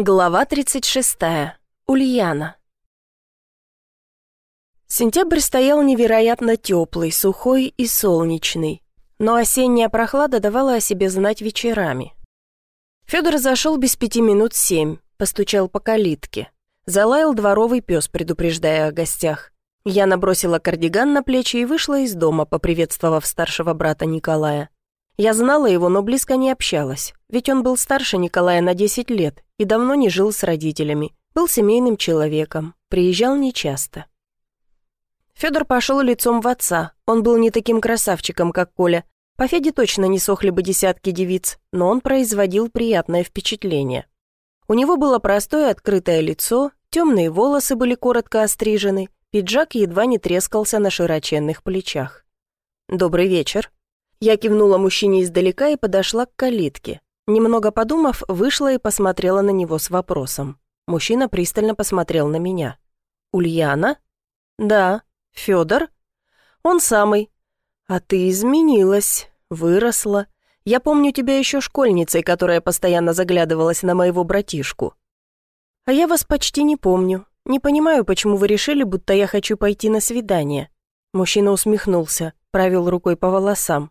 Глава 36. Ульяна. Сентябрь стоял невероятно теплый, сухой и солнечный, но осенняя прохлада давала о себе знать вечерами. Федор зашел без пяти минут семь, постучал по калитке. Залаял дворовый пес, предупреждая о гостях. Я набросила кардиган на плечи и вышла из дома, поприветствовав старшего брата Николая. Я знала его, но близко не общалась, ведь он был старше Николая на 10 лет и давно не жил с родителями, был семейным человеком, приезжал нечасто. Федор пошел лицом в отца, он был не таким красавчиком, как Коля. По Феде точно не сохли бы десятки девиц, но он производил приятное впечатление. У него было простое открытое лицо, темные волосы были коротко острижены, пиджак едва не трескался на широченных плечах. «Добрый вечер», я кивнула мужчине издалека и подошла к калитке. Немного подумав, вышла и посмотрела на него с вопросом. Мужчина пристально посмотрел на меня. «Ульяна?» «Да». «Федор?» «Он самый». «А ты изменилась, выросла. Я помню тебя еще школьницей, которая постоянно заглядывалась на моего братишку». «А я вас почти не помню. Не понимаю, почему вы решили, будто я хочу пойти на свидание». Мужчина усмехнулся, правил рукой по волосам.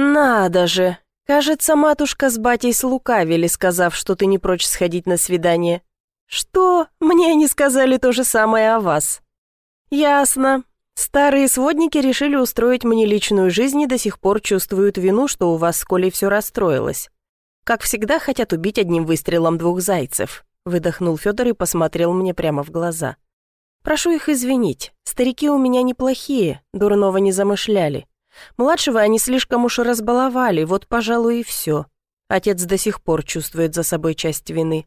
«Надо же! Кажется, матушка с батей слукавили, сказав, что ты не прочь сходить на свидание. Что? Мне они сказали то же самое о вас». «Ясно. Старые сводники решили устроить мне личную жизнь и до сих пор чувствуют вину, что у вас с Колей все расстроилось. Как всегда, хотят убить одним выстрелом двух зайцев», выдохнул Федор и посмотрел мне прямо в глаза. «Прошу их извинить. Старики у меня неплохие, дурного не замышляли. Младшего они слишком уж разбаловали, вот, пожалуй, и все. Отец до сих пор чувствует за собой часть вины.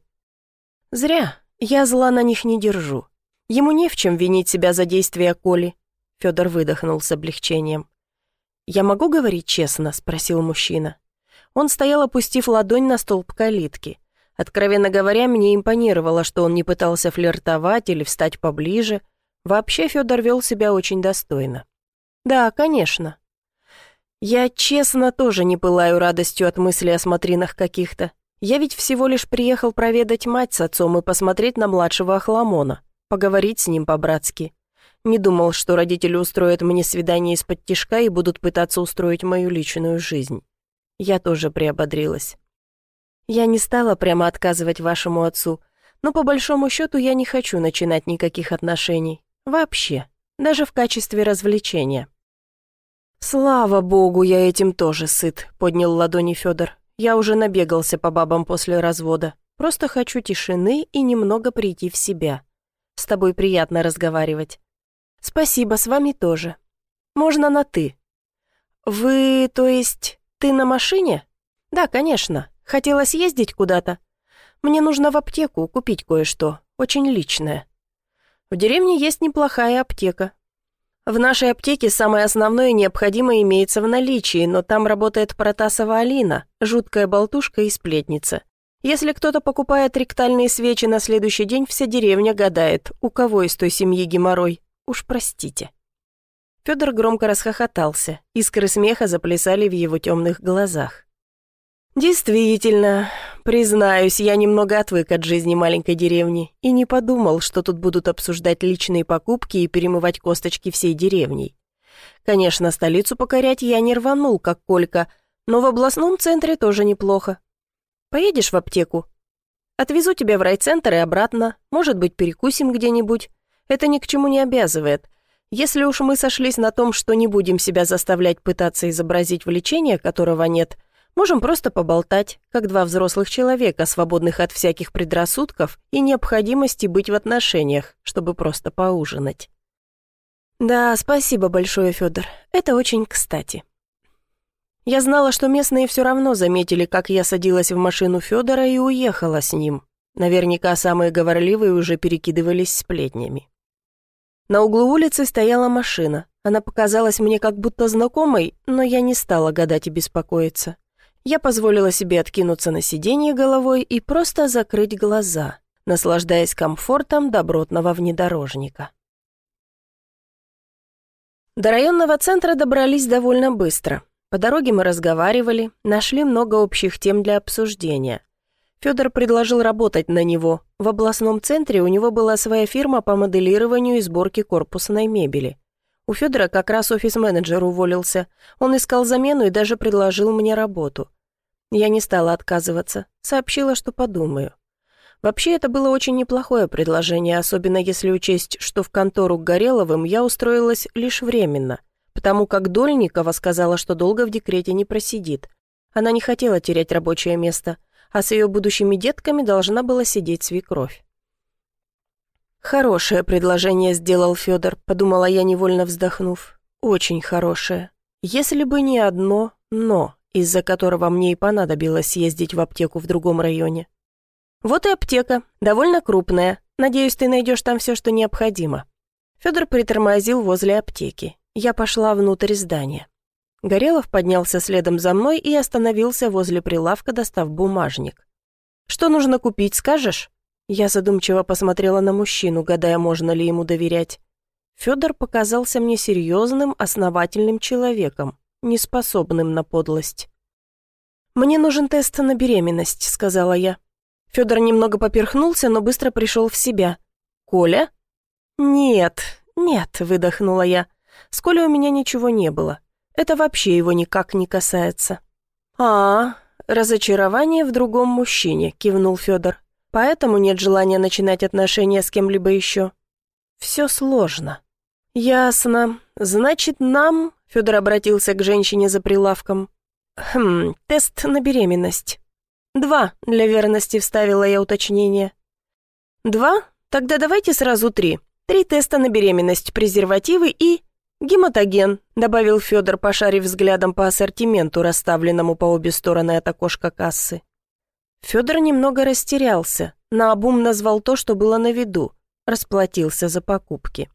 Зря, я зла на них не держу. Ему не в чем винить себя за действия Коли. Федор выдохнул с облегчением. «Я могу говорить честно?» – спросил мужчина. Он стоял, опустив ладонь на столб калитки. Откровенно говоря, мне импонировало, что он не пытался флиртовать или встать поближе. Вообще Федор вел себя очень достойно. «Да, конечно. Я, честно, тоже не пылаю радостью от мысли о смотринах каких-то. Я ведь всего лишь приехал проведать мать с отцом и посмотреть на младшего Ахламона, поговорить с ним по-братски. Не думал, что родители устроят мне свидание из-под тишка и будут пытаться устроить мою личную жизнь. Я тоже приободрилась. Я не стала прямо отказывать вашему отцу, но по большому счету я не хочу начинать никаких отношений. Вообще, даже в качестве развлечения. «Слава богу, я этим тоже сыт», — поднял ладони Федор. «Я уже набегался по бабам после развода. Просто хочу тишины и немного прийти в себя. С тобой приятно разговаривать». «Спасибо, с вами тоже. Можно на «ты». «Вы, то есть, ты на машине?» «Да, конечно. Хотела съездить куда-то. Мне нужно в аптеку купить кое-что, очень личное». «В деревне есть неплохая аптека. В нашей аптеке самое основное и необходимое имеется в наличии, но там работает Протасова Алина, жуткая болтушка и сплетница. Если кто-то покупает ректальные свечи на следующий день, вся деревня гадает, у кого из той семьи геморрой. Уж простите. Федор громко расхохотался, искры смеха заплясали в его темных глазах. «Действительно, признаюсь, я немного отвык от жизни маленькой деревни и не подумал, что тут будут обсуждать личные покупки и перемывать косточки всей деревней. Конечно, столицу покорять я не рванул, как Колька, но в областном центре тоже неплохо. Поедешь в аптеку? Отвезу тебя в райцентр и обратно, может быть, перекусим где-нибудь. Это ни к чему не обязывает. Если уж мы сошлись на том, что не будем себя заставлять пытаться изобразить влечение, которого нет – Можем просто поболтать, как два взрослых человека, свободных от всяких предрассудков и необходимости быть в отношениях, чтобы просто поужинать. Да, спасибо большое, Федор. Это очень кстати. Я знала, что местные все равно заметили, как я садилась в машину Федора и уехала с ним. Наверняка самые говорливые уже перекидывались сплетнями. На углу улицы стояла машина. Она показалась мне как будто знакомой, но я не стала гадать и беспокоиться. Я позволила себе откинуться на сиденье головой и просто закрыть глаза, наслаждаясь комфортом добротного внедорожника. До районного центра добрались довольно быстро. По дороге мы разговаривали, нашли много общих тем для обсуждения. Федор предложил работать на него. В областном центре у него была своя фирма по моделированию и сборке корпусной мебели. У Федора как раз офис-менеджер уволился. Он искал замену и даже предложил мне работу. Я не стала отказываться, сообщила, что подумаю. Вообще, это было очень неплохое предложение, особенно если учесть, что в контору к Гореловым я устроилась лишь временно, потому как Дольникова сказала, что долго в декрете не просидит. Она не хотела терять рабочее место, а с ее будущими детками должна была сидеть свекровь. «Хорошее предложение сделал Федор», — подумала я, невольно вздохнув. «Очень хорошее. Если бы не одно «но», из-за которого мне и понадобилось съездить в аптеку в другом районе. «Вот и аптека, довольно крупная. Надеюсь, ты найдешь там все, что необходимо». Федор притормозил возле аптеки. Я пошла внутрь здания. Горелов поднялся следом за мной и остановился возле прилавка, достав бумажник. «Что нужно купить, скажешь?» Я задумчиво посмотрела на мужчину, гадая, можно ли ему доверять. Федор показался мне серьезным, основательным человеком, неспособным на подлость. «Мне нужен тест на беременность», — сказала я. Федор немного поперхнулся, но быстро пришел в себя. «Коля?» «Нет, нет», — выдохнула я. «С Колей у меня ничего не было. Это вообще его никак не касается». «А, разочарование в другом мужчине», — кивнул Федор. «Поэтому нет желания начинать отношения с кем-либо еще». «Все сложно». «Ясно. Значит, нам...» — Федор обратился к женщине за прилавком. «Хм, тест на беременность». «Два», — для верности вставила я уточнение. «Два? Тогда давайте сразу три. Три теста на беременность, презервативы и...» «Гематоген», — добавил Федор, пошарив взглядом по ассортименту, расставленному по обе стороны от окошка кассы. Федор немного растерялся, наобум назвал то, что было на виду, расплатился за покупки.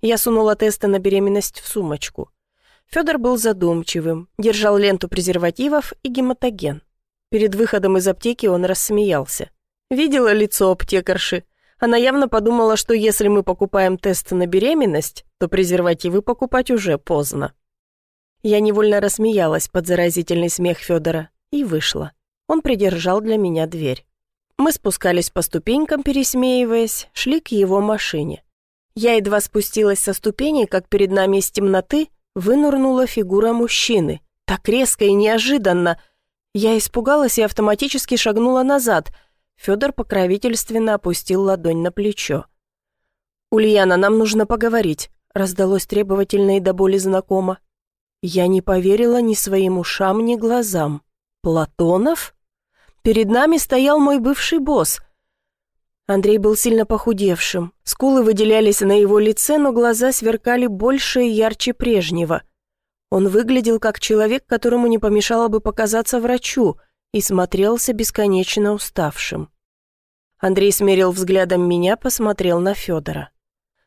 Я сунула тесты на беременность в сумочку. Федор был задумчивым, держал ленту презервативов и гематоген. Перед выходом из аптеки он рассмеялся. Видела лицо аптекарши? Она явно подумала, что если мы покупаем тест на беременность, то презервативы покупать уже поздно. Я невольно рассмеялась под заразительный смех Федора и вышла. Он придержал для меня дверь. Мы спускались по ступенькам, пересмеиваясь, шли к его машине. Я едва спустилась со ступеней, как перед нами из темноты вынурнула фигура мужчины. Так резко и неожиданно — я испугалась и автоматически шагнула назад. Федор покровительственно опустил ладонь на плечо. «Ульяна, нам нужно поговорить», — раздалось требовательно и до боли знакомо. Я не поверила ни своим ушам, ни глазам. «Платонов?» Перед нами стоял мой бывший босс. Андрей был сильно похудевшим. Скулы выделялись на его лице, но глаза сверкали больше и ярче прежнего — он выглядел как человек, которому не помешало бы показаться врачу, и смотрелся бесконечно уставшим. Андрей смерил взглядом меня, посмотрел на Федора.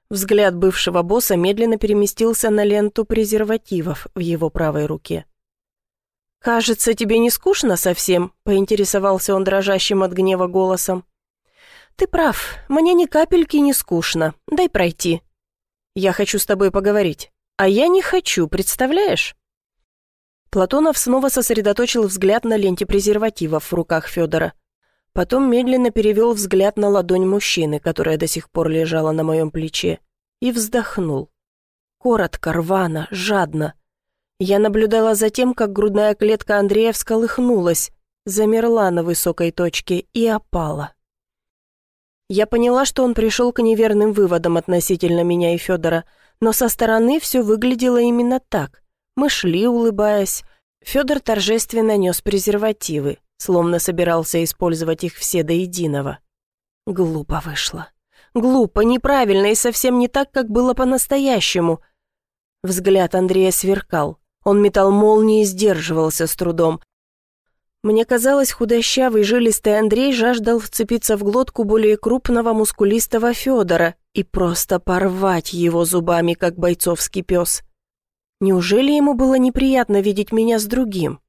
Взгляд бывшего босса медленно переместился на ленту презервативов в его правой руке. «Кажется, тебе не скучно совсем?» — поинтересовался он дрожащим от гнева голосом. «Ты прав, мне ни капельки не скучно. Дай пройти. Я хочу с тобой поговорить». «А я не хочу, представляешь?» Платонов снова сосредоточил взгляд на ленте презервативов в руках Федора. Потом медленно перевел взгляд на ладонь мужчины, которая до сих пор лежала на моем плече, и вздохнул. Коротко, рвано, жадно. Я наблюдала за тем, как грудная клетка Андрея всколыхнулась, замерла на высокой точке и опала. Я поняла, что он пришел к неверным выводам относительно меня и Федора, но со стороны все выглядело именно так. Мы шли, улыбаясь. Федор торжественно нес презервативы, словно собирался использовать их все до единого. Глупо вышло. Глупо, неправильно и совсем не так, как было по-настоящему. Взгляд Андрея сверкал. Он метал молнии и сдерживался с трудом. Мне казалось, худощавый жилистый Андрей жаждал вцепиться в глотку более крупного мускулистого Федора и просто порвать его зубами, как бойцовский пес. Неужели ему было неприятно видеть меня с другим?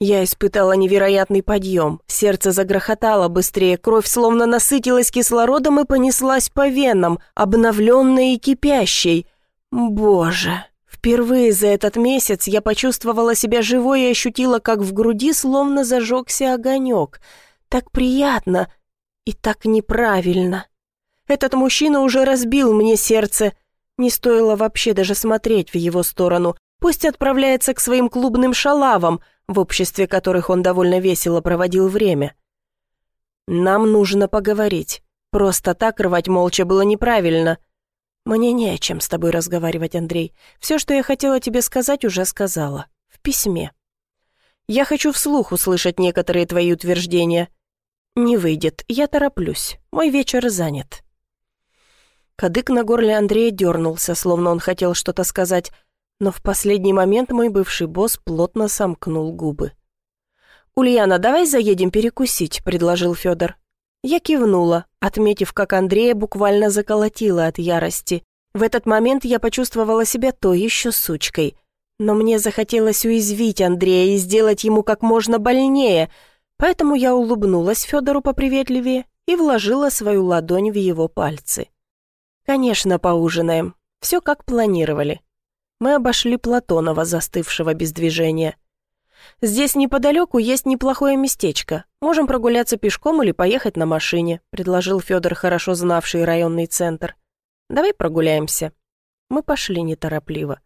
Я испытала невероятный подъем, сердце загрохотало быстрее, кровь словно насытилась кислородом и понеслась по венам, обновленной и кипящей. Боже! Впервые за этот месяц я почувствовала себя живой и ощутила, как в груди словно зажегся огонек. так приятно и так неправильно. Этот мужчина уже разбил мне сердце. Не стоило вообще даже смотреть в его сторону. Пусть отправляется к своим клубным шалавам, в обществе которых он довольно весело проводил время. Нам нужно поговорить. Просто так рвать молча было неправильно. Мне не о чем с тобой разговаривать, Андрей. Все, что я хотела тебе сказать, уже сказала. В письме. Я хочу вслух услышать некоторые твои утверждения. Не выйдет, я тороплюсь. Мой вечер занят. Кадык на горле Андрея дернулся, словно он хотел что-то сказать, но в последний момент мой бывший босс плотно сомкнул губы. «Ульяна, давай заедем перекусить», — предложил Федор. Я кивнула, отметив, как Андрея буквально заколотила от ярости. В этот момент я почувствовала себя то еще сучкой. Но мне захотелось уязвить Андрея и сделать ему как можно больнее, поэтому я улыбнулась Федору поприветливее и вложила свою ладонь в его пальцы. «Конечно, поужинаем. Все как планировали». Мы обошли Платонова, застывшего без движения. «Здесь неподалеку есть неплохое местечко. Можем прогуляться пешком или поехать на машине», предложил Федор, хорошо знавший районный центр. «Давай прогуляемся». Мы пошли неторопливо.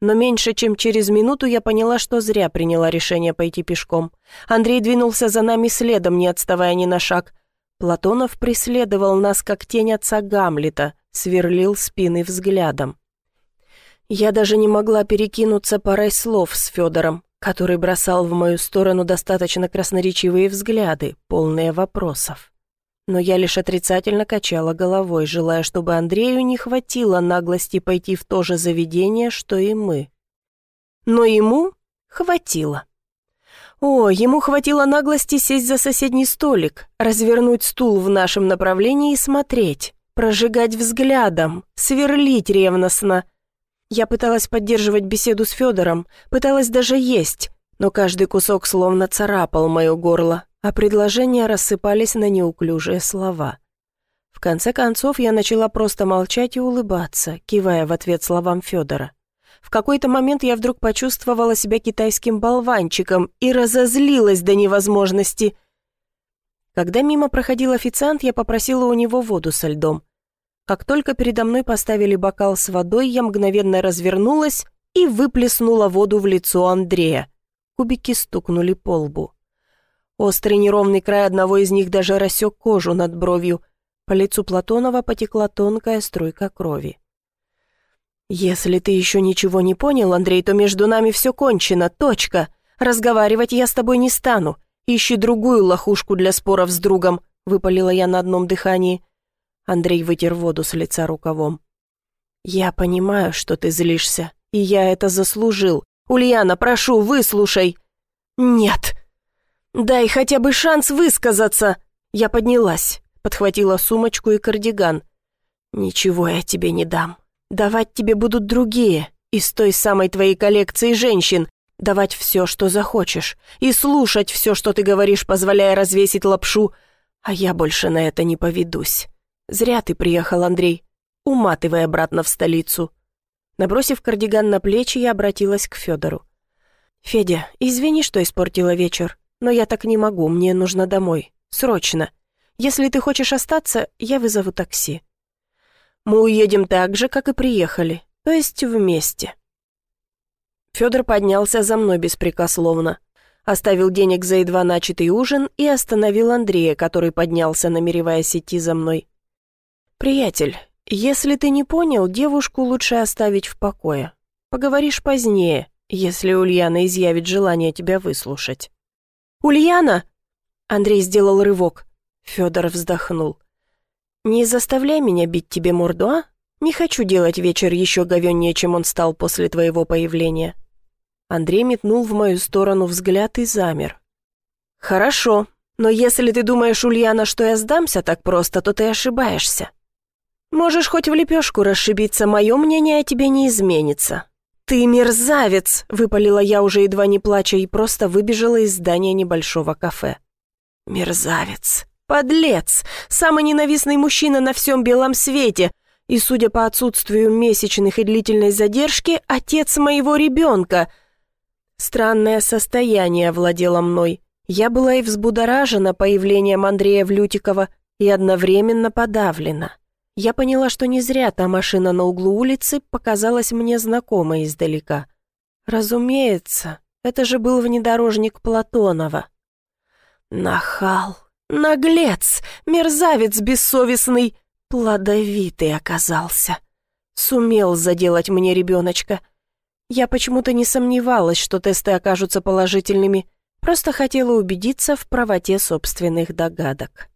Но меньше чем через минуту я поняла, что зря приняла решение пойти пешком. Андрей двинулся за нами следом, не отставая ни на шаг. Платонов преследовал нас, как тень отца Гамлета, сверлил спины взглядом. Я даже не могла перекинуться парой слов с Федором, который бросал в мою сторону достаточно красноречивые взгляды, полные вопросов. Но я лишь отрицательно качала головой, желая, чтобы Андрею не хватило наглости пойти в то же заведение, что и мы. Но ему хватило. О, ему хватило наглости сесть за соседний столик, развернуть стул в нашем направлении и смотреть прожигать взглядом, сверлить ревностно. Я пыталась поддерживать беседу с Федором, пыталась даже есть, но каждый кусок словно царапал мое горло, а предложения рассыпались на неуклюжие слова. В конце концов, я начала просто молчать и улыбаться, кивая в ответ словам Федора. В какой-то момент я вдруг почувствовала себя китайским болванчиком и разозлилась до невозможности. Когда мимо проходил официант, я попросила у него воду со льдом. Как только передо мной поставили бокал с водой, я мгновенно развернулась и выплеснула воду в лицо Андрея. Кубики стукнули по лбу. Острый неровный край одного из них даже рассек кожу над бровью. По лицу Платонова потекла тонкая струйка крови. «Если ты еще ничего не понял, Андрей, то между нами все кончено, точка. Разговаривать я с тобой не стану. Ищи другую лохушку для споров с другом», — выпалила я на одном дыхании. Андрей вытер воду с лица рукавом. «Я понимаю, что ты злишься, и я это заслужил. Ульяна, прошу, выслушай!» «Нет!» «Дай хотя бы шанс высказаться!» Я поднялась, подхватила сумочку и кардиган. «Ничего я тебе не дам. Давать тебе будут другие, из той самой твоей коллекции женщин, давать все, что захочешь, и слушать все, что ты говоришь, позволяя развесить лапшу, а я больше на это не поведусь. «Зря ты приехал, Андрей. Уматывай обратно в столицу». Набросив кардиган на плечи, я обратилась к Федору. «Федя, извини, что испортила вечер, но я так не могу, мне нужно домой. Срочно. Если ты хочешь остаться, я вызову такси. Мы уедем так же, как и приехали, то есть вместе». Федор поднялся за мной беспрекословно, оставил денег за едва начатый ужин и остановил Андрея, который поднялся, намереваясь идти за мной. «Приятель, если ты не понял, девушку лучше оставить в покое. Поговоришь позднее, если Ульяна изъявит желание тебя выслушать». «Ульяна!» Андрей сделал рывок. Федор вздохнул. «Не заставляй меня бить тебе морду, а? Не хочу делать вечер еще говеннее, чем он стал после твоего появления». Андрей метнул в мою сторону взгляд и замер. «Хорошо, но если ты думаешь, Ульяна, что я сдамся так просто, то ты ошибаешься. Можешь хоть в лепешку расшибиться, мое мнение о тебе не изменится». «Ты мерзавец!» — выпалила я уже едва не плача и просто выбежала из здания небольшого кафе. «Мерзавец! Подлец! Самый ненавистный мужчина на всем белом свете! И, судя по отсутствию месячных и длительной задержки, отец моего ребенка!» Странное состояние владело мной. Я была и взбудоражена появлением Андрея Влютикова, и одновременно подавлена. Я поняла, что не зря та машина на углу улицы показалась мне знакомой издалека. Разумеется, это же был внедорожник Платонова. Нахал, наглец, мерзавец бессовестный, плодовитый оказался. Сумел заделать мне ребеночка. Я почему-то не сомневалась, что тесты окажутся положительными, просто хотела убедиться в правоте собственных догадок.